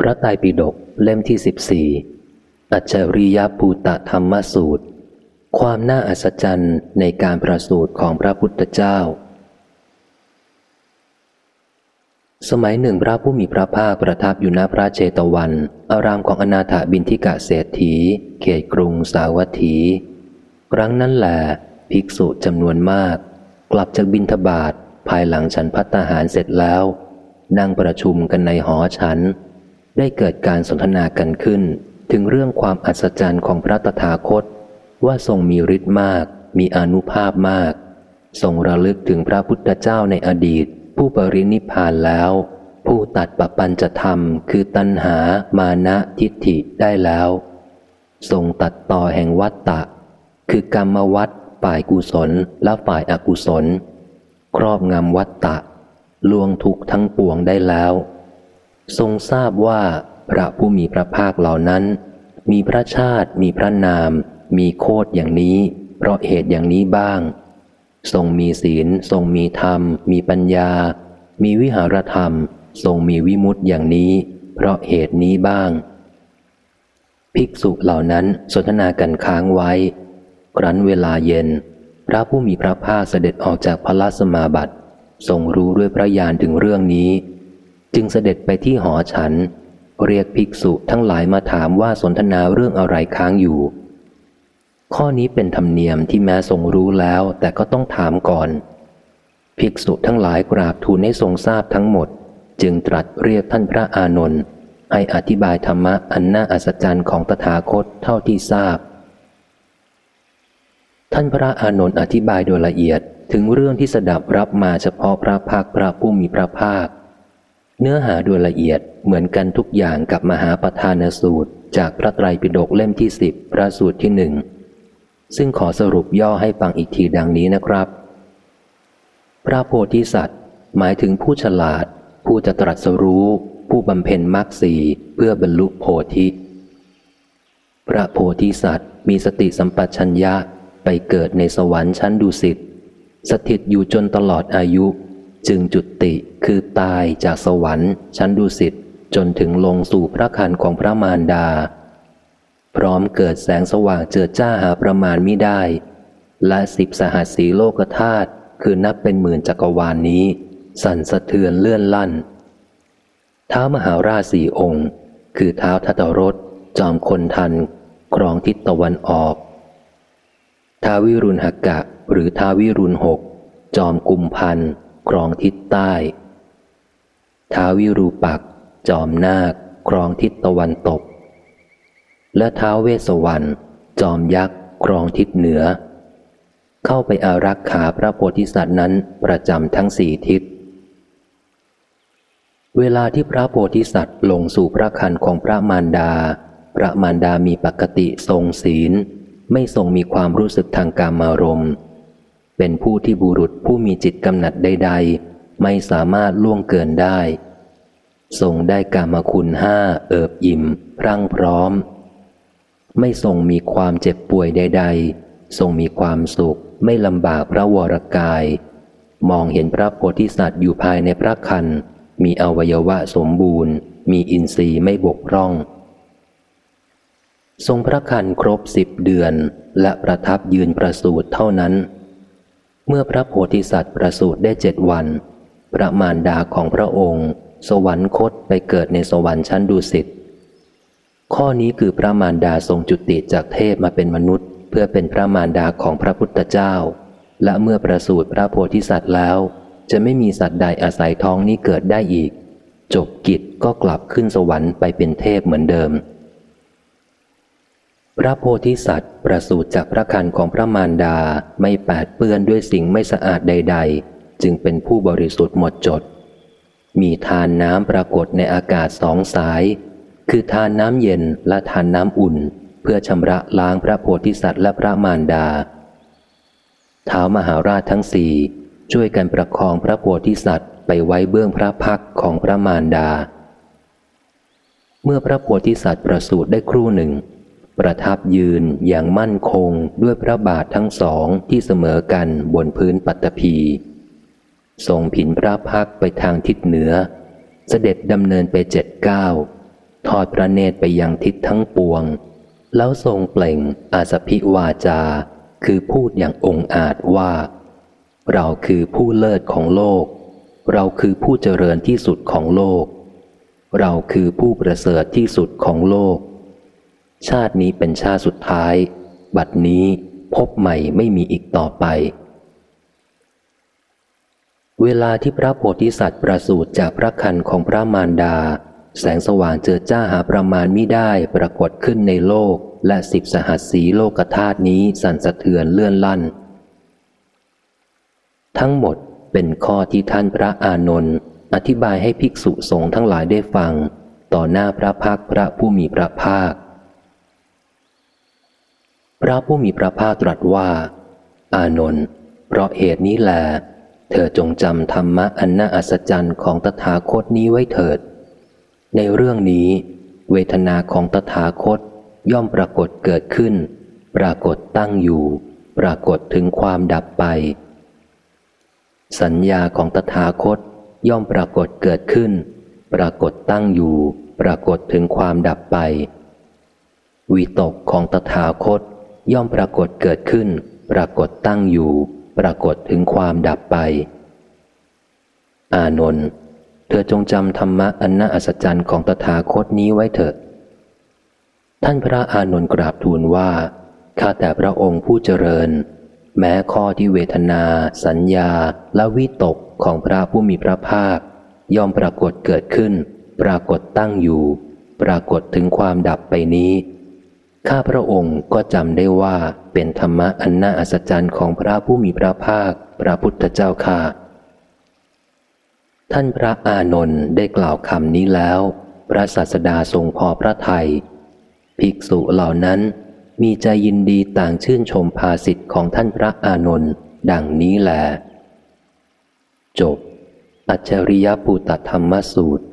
พระไตรปิฎกเล่มที่สิบสี่อัจฉริยภูตธรรมสูตร ความน่าอัศจรรย์ในการประสูติของพระพุทธเจ้า สมัยหนึ่งพระผู้มีพระภาคประทับอยู่ณพระเจตวัน อารามของอนาถบินทิกะเศรษฐี เขตกรุงสาวัตถี ครั้งนั้นแหละภิกษุจำนวนมาก กลับจากบินทบาทภายหลังฉันพัตหารเสร็จแล้ว นั่งประชุมกันในหอฉัน ได้เกิดการสนทนากันขึ้น ถึงเรื่องความอัศจรรย์ของพระตถาคต ว่าทรงมีฤทธิ์มาก มีอนุภาพมาก ทรงระลึกถึงพระพุทธเจ้าในอดีต ผู้ปรินิพานแล้ว ผู้ตัดปปัญจะธรรม คือตัณหา มานะทิฏฐิได้แล้ว ทรงตัดต่อแห่งวัตตะ คือกรรมวัตฝ่ายกุศลและฝ่ายอากุศล ครอบงำวัตตะลวงทุกทั้งปวงได้แล้ว ทรงทราบว่าพระผู้มีพระภาคเหล่านั้น มีพระชาติ มีพระนาม มีโคดอย่างนี้ เพราะเหตุอย่างนี้บ้าง ทรงมีศีล ทรงมีธรรม มีปัญญา มีวิหารธรรม ทรงมีวิมุตติอย่างนี้ เพราะเหตุนี้บ้าง ภิกษุเหล่านั้นสนทนากันค้างไว้ ครั้นเวลาเย็น พระผู้มีพระภาคเสด็จออกจากพระลสมาบัติทรงรู้ด้วยพระญาณถึงเรื่องนี้ จึงเสด็จไปที่หอฉัน เรียกภิกษุทั้งหลายมาถามว่าสนทนาเรื่องอะไรค้างอยู่ ข้อนี้เป็นธรรมเนียมที่แม้ทรงรู้แล้วแต่ก็ต้องถามก่อน ภิกษุทั้งหลายกราบทูลให้ทรงทราบทั้งหมด จึงตรัสเรียกท่านพระอานนท์ให้อธิบายธรรมะอันน่าอัศจรรย์ของตถาคตเท่าที่ทราบ ท่านพระอานนท์อธิบายโดยละเอียดถึงเรื่องที่สดับรับมาเฉพาะพระภาคพระผู้มีพระภาค เนื้อหาโดยละเอียดเหมือนกันทุกอย่างกับมหาประธานสูตร จากพระไตรปิฎกเล่มที่สิบพระสูตรที่หนึ่งซึ่งขอสรุปย่อให้ฟังอีกทีดังนี้นะครับ พระโพธิสัตว์ หมายถึงผู้ฉลาด ผู้จะตรัสรู้ ผู้บำเพ็ญมรรคสีเพื่อบรรลุโพธิ พระโพธิสัตว์ มีสติสัมปชัญญะไปเกิดในสวรรค์ชั้นดุสิตสถิตอยู่จนตลอดอายุ จึงจุติคือตายจากสวรรค์ ชั้นดุสิตจนถึงลงสู่พระคันของพระมารดา พร้อมเกิดแสงสว่างเจิดจ้าหาประมาณมิได้ และสิบสหัสสีโลกธาตุคือนับเป็นหมื่นจักรวาลนนี้ สั่นสะเทือนเลื่อนลั่นเท้ามหาราชสี่องค์ คือเท้าทัตรถจอมคนทัน ครองทิศตะวันออกท้าวิรุณหกะหรือท้าวิรุณหก จอมกุมพัน ครองทิศใต้ท้าวิรูปัก จอมนาคครองทิศตะวันตก และท้าเวสวรรณจอมยักษ์ครองทิศเหนือ เข้าไปอารักขาพระโพธิสัตว์นั้นประจำทั้งสี่ทิศ เวลาที่พระโพธิสัตว์ลงสู่พระคันของพระมารดา พระมารดามีปกติทรงศีล ไม่ทรงมีความรู้สึกทางการมารมณ์ เป็นผู้ที่บุรุษผู้มีจิตกำหนัดใดๆ ไม่สามารถล่วงเกินได้ ทรงได้กามคุณห้าเอิบอิ่มรั่งพร้อม ไม่ทรงมีความเจ็บป่วยใด ๆ ทรงมีความสุข ไม่ลำบากพระวรกาย มองเห็นพระโพธิสัตว์อยู่ภายในพระคันมีอวัยวะสมบูรณ์ มีอินทรีย์ไม่บกพร่อง ทรงพระคันครบสิบเดือนและประทับยืนประสูติเท่านั้น เมื่อพระโพธิสัตว์ประสูติได้เจ็ดวัน พระมารดาของพระองค์ สวรรคตไปเกิดในสวรรค์ชั้นดุสิต ข้อนี้คือพระมารดาทรงจุติจากเทพมาเป็นมนุษย์ เพื่อเป็นพระมารดาของพระพุทธเจ้า และเมื่อประสูติพระโพธิสัตว์แล้ว จะไม่มีสัตว์ใดอาศัยท้องนี้เกิดได้อีก จบกิจก็กลับขึ้นสวรรค์ไปเป็นเทพเหมือนเดิม พระโพธิสัตว์ประสูติจากพระคันของพระมารดาไม่แปดเปื้อนด้วยสิ่งไม่สะอาดใด ๆ จึงเป็นผู้บริสุทธิ์หมดจด มีทานน้ำปรากฏในอากาศสองสาย คือทานน้ำเย็นและทานน้ำอุ่น เพื่อชำระล้างพระโพธิสัตว์และพระมารดาเท้ามหาราชทั้งสี่ช่วยกันประคองพระโพธิสัตว์ไปไว้เบื้องพระพักของพระมารดา เมื่อพระโพธิสัตว์ประสูติได้ครู่หนึ่ง ประทับยืนอย่างมั่นคงด้วยพระบาททั้งสองที่เสมอกันบนพื้นปัตตภีทรงผินพระพักไปทางทิศเหนือ เสด็จดำเนินไปเจ็ดเก้าทอดพระเนตรไปยังทิศทั้งปวง แล้วทรงเปล่งอาสพิวาจา คือพูดอย่างองอาจว่า เราคือผู้เลิศของโลก เราคือผู้เจริญที่สุดของโลก เราคือผู้ประเสริฐที่สุดของโลก ชาตินี้เป็นชาติสุดท้าย บัดนี้พบใหม่ไม่มีอีกต่อไป เวลาที่พระโพธิสัตว์ประสูติจากพระคันของพระมารดา แสงสว่างเจิดจ้าหาประมาณมิได้ปรากฏขึ้นในโลก และสิบสหัสสีโลกธาตุนี้สั่นสะเทือนเลื่อนลั่น ทั้งหมดเป็นข้อที่ท่านพระอานนท์อธิบายให้ภิกษุสงฆ์ทั้งหลายได้ฟัง ต่อหน้าพระพักพระผู้มีพระภาค พระผู้มีพระภาคตรัสว่า อานนท์เพราะเหตุนี้แหลเธอจงจำธรรมะอันน่าอัศจรรย์ของตถาคตนี้ไว้เถิด ในเรื่องนี้ เวทนาของตถาคตย่อมปรากฏเกิดขึ้น ปรากฏตั้งอยู่ ปรากฏถึงความดับไป สัญญาของตถาคตย่อมปรากฏเกิดขึ้น ปรากฏตั้งอยู่ ปรากฏถึงความดับไป วิตกของตถาคต ย่อมปรากฏเกิดขึ้น ปรากฏตั้งอยู่ ปรากฏถึงความดับไป อานนท์เธอจงจำธรรมะอันน่าอัศจรรย์ของตถาคตนี้ไว้เถิดท่านพระอานนท์กราบทูลว่าข้าแต่พระองค์ผู้เจริญ แม้ข้อที่เวทนา สัญญา และวิตกของพระผู้มีพระภาค ย่อมปรากฏเกิดขึ้น ปรากฏตั้งอยู่ ปรากฏถึงความดับไปนี้ ข้าพระองค์ก็จำได้ว่าเป็นธรรมะอันน่าอัศจรรย์ของพระผู้มีพระภาค พระพุทธเจ้าค่ะ ท่านพระอานนท์ได้กล่าวคำนี้แล้ว พระศาสดาทรงพอพระทยัยภิกษุเหล่านั้นมีใจยินดีต่างชื่นชมภาสิทธิ์ของท่านพระอานนท์ดังนี้แหลจบ อัจฉริยปุตตธรรมสูตร